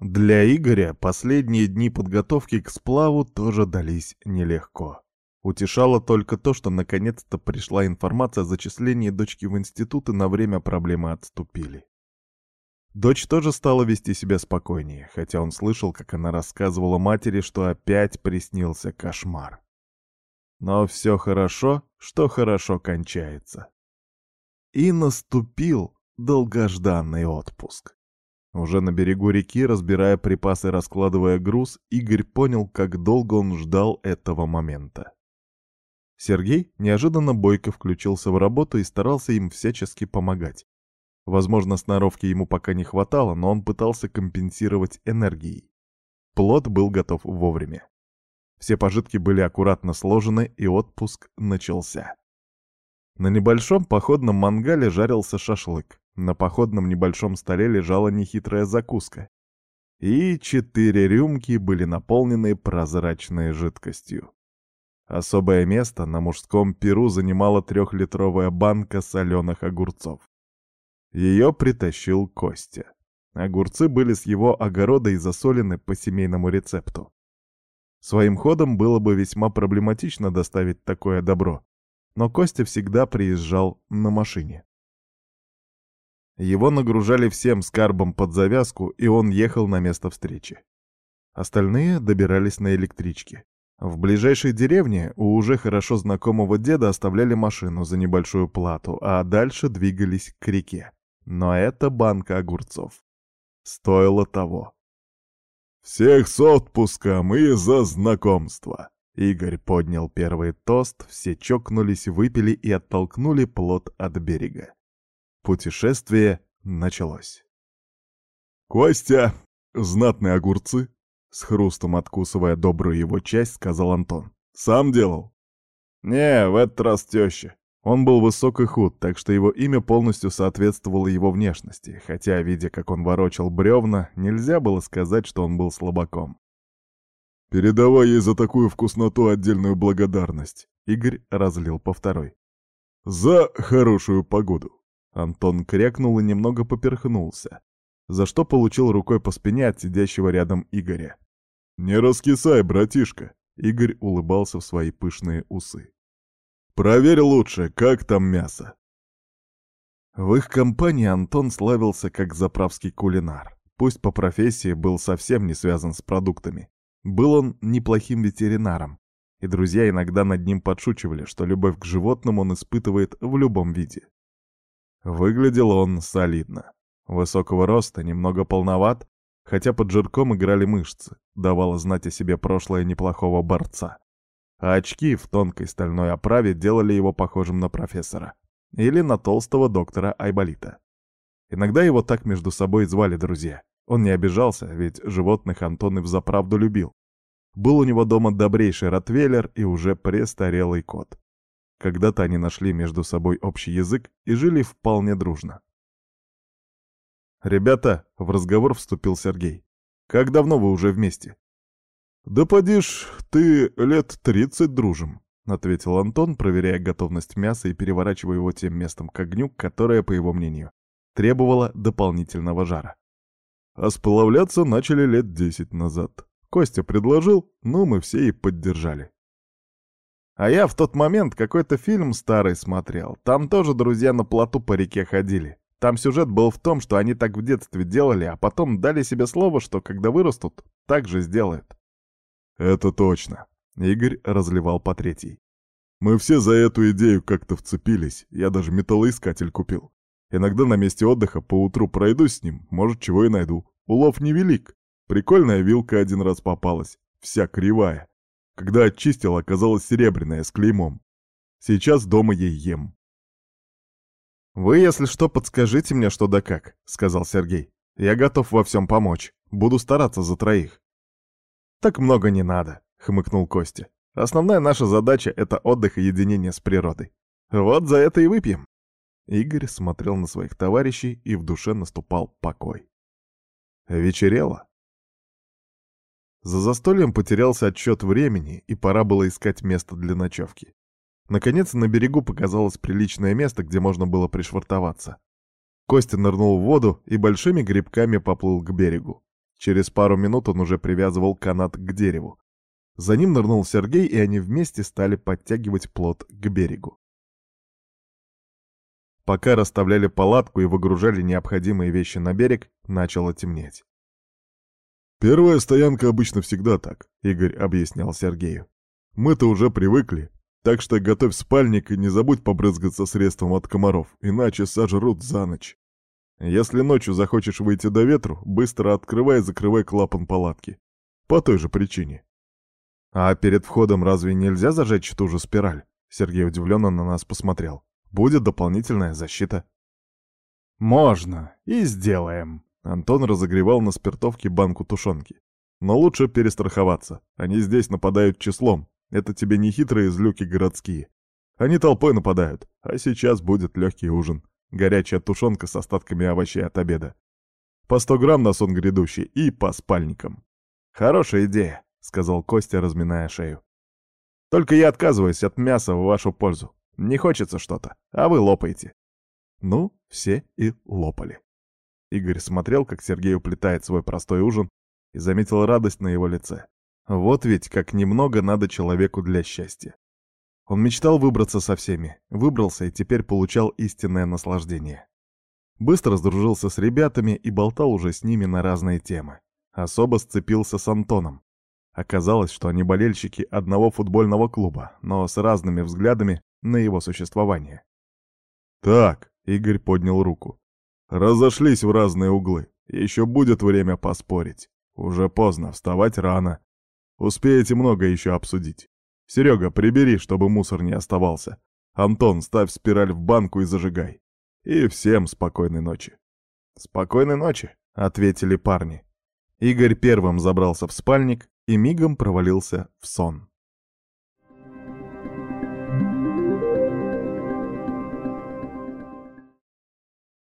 Для Игоря последние дни подготовки к сплаву тоже дались нелегко. Утешало только то, что наконец-то пришла информация о зачислении дочки в институт и на время проблемы отступили. Дочь тоже стала вести себя спокойнее, хотя он слышал, как она рассказывала матери, что опять приснился кошмар. Но все хорошо, что хорошо кончается. И наступил долгожданный отпуск. Уже на берегу реки, разбирая припасы и раскладывая груз, Игорь понял, как долго он ждал этого момента. Сергей неожиданно бойко включился в работу и старался им всячески помогать. Возможно, сноровки ему пока не хватало, но он пытался компенсировать энергией. Плод был готов вовремя. Все пожитки были аккуратно сложены, и отпуск начался. На небольшом походном мангале жарился шашлык. На походном небольшом столе лежала нехитрая закуска. И четыре рюмки были наполнены прозрачной жидкостью. Особое место на мужском перу занимала трехлитровая банка соленых огурцов. Ее притащил Костя. Огурцы были с его огорода и засолены по семейному рецепту. Своим ходом было бы весьма проблематично доставить такое добро, но Костя всегда приезжал на машине. Его нагружали всем скарбом под завязку, и он ехал на место встречи. Остальные добирались на электричке. В ближайшей деревне у уже хорошо знакомого деда оставляли машину за небольшую плату, а дальше двигались к реке. Но это банка огурцов. Стоило того. «Всех с отпуском и за знакомство!» Игорь поднял первый тост, все чокнулись, выпили и оттолкнули плот от берега. Путешествие началось. «Костя, знатные огурцы!» С хрустом откусывая добрую его часть, сказал Антон. «Сам делал?» «Не, в этот раз теща. Он был высок и худ, так что его имя полностью соответствовало его внешности, хотя, видя, как он ворочал бревна, нельзя было сказать, что он был слабаком. «Передавай ей за такую вкусноту отдельную благодарность», — Игорь разлил по второй. «За хорошую погоду». Антон крякнул и немного поперхнулся, за что получил рукой по спине от сидящего рядом Игоря. «Не раскисай, братишка!» Игорь улыбался в свои пышные усы. «Проверь лучше, как там мясо!» В их компании Антон славился как заправский кулинар. Пусть по профессии был совсем не связан с продуктами. Был он неплохим ветеринаром, и друзья иногда над ним подшучивали, что любовь к животным он испытывает в любом виде. Выглядел он солидно. Высокого роста, немного полноват, хотя под жирком играли мышцы, давало знать о себе прошлое неплохого борца. А очки в тонкой стальной оправе делали его похожим на профессора. Или на толстого доктора Айболита. Иногда его так между собой звали друзья. Он не обижался, ведь животных Антон и взаправду любил. Был у него дома добрейший ротвейлер и уже престарелый кот. Когда-то они нашли между собой общий язык и жили вполне дружно. «Ребята», — в разговор вступил Сергей, — «как давно вы уже вместе?» «Да подишь, ты лет тридцать дружим», — ответил Антон, проверяя готовность мяса и переворачивая его тем местом к огню, которое, по его мнению, требовало дополнительного жара. А сплавляться начали лет десять назад. Костя предложил, ну мы все и поддержали. А я в тот момент какой-то фильм старый смотрел. Там тоже друзья на плоту по реке ходили. Там сюжет был в том, что они так в детстве делали, а потом дали себе слово, что когда вырастут, так же сделают. Это точно. Игорь разливал по третьей. Мы все за эту идею как-то вцепились. Я даже металлоискатель купил. Иногда на месте отдыха поутру пройдусь с ним, может, чего и найду. Улов невелик. Прикольная вилка один раз попалась, вся кривая. Когда очистил, оказалась серебряная, с клеймом. Сейчас дома ей ем. «Вы, если что, подскажите мне, что да как», — сказал Сергей. «Я готов во всем помочь. Буду стараться за троих». «Так много не надо», — хмыкнул Костя. «Основная наша задача — это отдых и единение с природой. Вот за это и выпьем». Игорь смотрел на своих товарищей, и в душе наступал покой. Вечерело. За застольем потерялся отсчет времени, и пора было искать место для ночевки. Наконец, на берегу показалось приличное место, где можно было пришвартоваться. Костя нырнул в воду и большими грибками поплыл к берегу. Через пару минут он уже привязывал канат к дереву. За ним нырнул Сергей, и они вместе стали подтягивать плот к берегу. Пока расставляли палатку и выгружали необходимые вещи на берег, начало темнеть. «Первая стоянка обычно всегда так», — Игорь объяснял Сергею. «Мы-то уже привыкли, так что готовь спальник и не забудь побрызгаться средством от комаров, иначе сожрут за ночь. Если ночью захочешь выйти до ветру, быстро открывай и закрывай клапан палатки. По той же причине». «А перед входом разве нельзя зажечь ту же спираль?» Сергей удивленно на нас посмотрел. Будет дополнительная защита. Можно. И сделаем. Антон разогревал на спиртовке банку тушенки. Но лучше перестраховаться. Они здесь нападают числом. Это тебе не хитрые злюки городские. Они толпой нападают. А сейчас будет легкий ужин. Горячая тушенка с остатками овощей от обеда. По сто грамм на сон грядущий и по спальникам. Хорошая идея, сказал Костя, разминая шею. Только я отказываюсь от мяса в вашу пользу. Не хочется что-то, а вы лопаете. Ну, все и лопали. Игорь смотрел, как Сергей уплетает свой простой ужин, и заметил радость на его лице. Вот ведь как немного надо человеку для счастья. Он мечтал выбраться со всеми, выбрался и теперь получал истинное наслаждение. Быстро сдружился с ребятами и болтал уже с ними на разные темы. Особо сцепился с Антоном. Оказалось, что они болельщики одного футбольного клуба, но с разными взглядами на его существование. «Так», — Игорь поднял руку, — «разошлись в разные углы. Еще будет время поспорить. Уже поздно, вставать рано. Успеете много еще обсудить. Серега, прибери, чтобы мусор не оставался. Антон, ставь спираль в банку и зажигай. И всем спокойной ночи». «Спокойной ночи», — ответили парни. Игорь первым забрался в спальник и мигом провалился в сон.